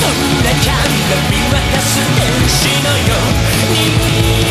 そんな神が見渡す天使のように